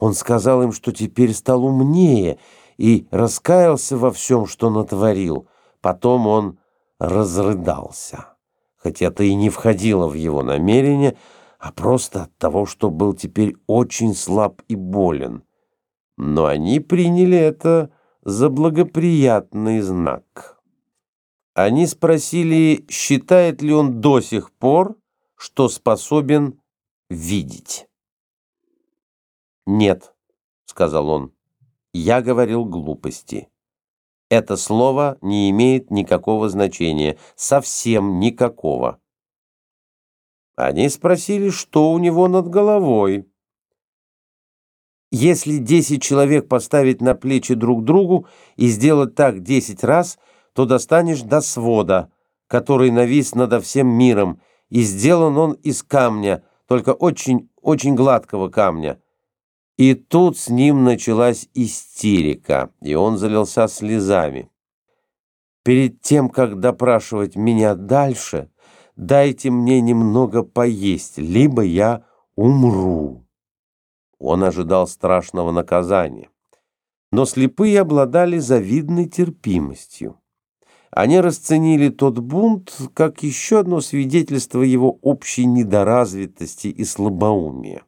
Он сказал им, что теперь стал умнее и раскаялся во всем, что натворил. Потом он разрыдался, хотя это и не входило в его намерение, а просто от того, что был теперь очень слаб и болен. Но они приняли это за благоприятный знак. Они спросили, считает ли он до сих пор, что способен видеть. «Нет», — сказал он, — «я говорил глупости. Это слово не имеет никакого значения, совсем никакого». Они спросили, что у него над головой. Если десять человек поставить на плечи друг другу и сделать так десять раз, то достанешь до свода, который навис над всем миром, и сделан он из камня, только очень-очень гладкого камня. И тут с ним началась истерика, и он залился слезами. Перед тем, как допрашивать меня дальше, дайте мне немного поесть, либо я умру. Он ожидал страшного наказания. Но слепые обладали завидной терпимостью. Они расценили тот бунт как еще одно свидетельство его общей недоразвитости и слабоумия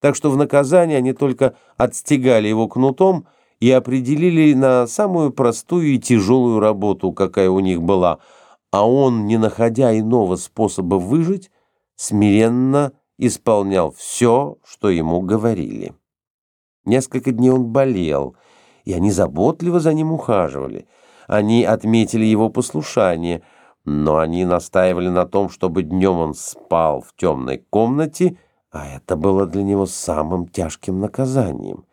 так что в наказание они только отстегали его кнутом и определили на самую простую и тяжелую работу, какая у них была, а он, не находя иного способа выжить, смиренно исполнял все, что ему говорили. Несколько дней он болел, и они заботливо за ним ухаживали. Они отметили его послушание, но они настаивали на том, чтобы днем он спал в темной комнате, а это было для него самым тяжким наказанием.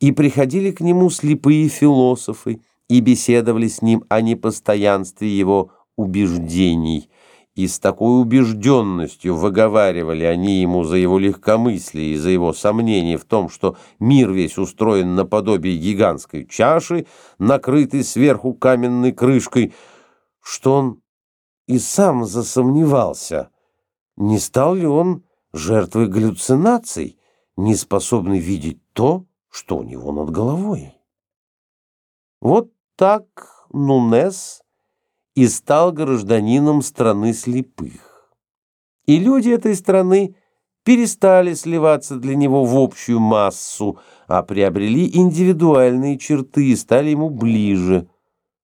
И приходили к нему слепые философы и беседовали с ним о непостоянстве его убеждений, и с такой убежденностью выговаривали они ему за его легкомыслие и за его сомнение в том, что мир весь устроен наподобие гигантской чаши, накрытой сверху каменной крышкой, что он и сам засомневался, не стал ли он жертвой галлюцинаций, не способный видеть то, что у него над головой. Вот так Нунес и стал гражданином страны слепых. И люди этой страны перестали сливаться для него в общую массу, а приобрели индивидуальные черты и стали ему ближе,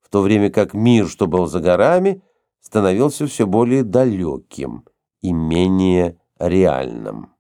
в то время как мир, что был за горами, становился все более далеким и менее реальным.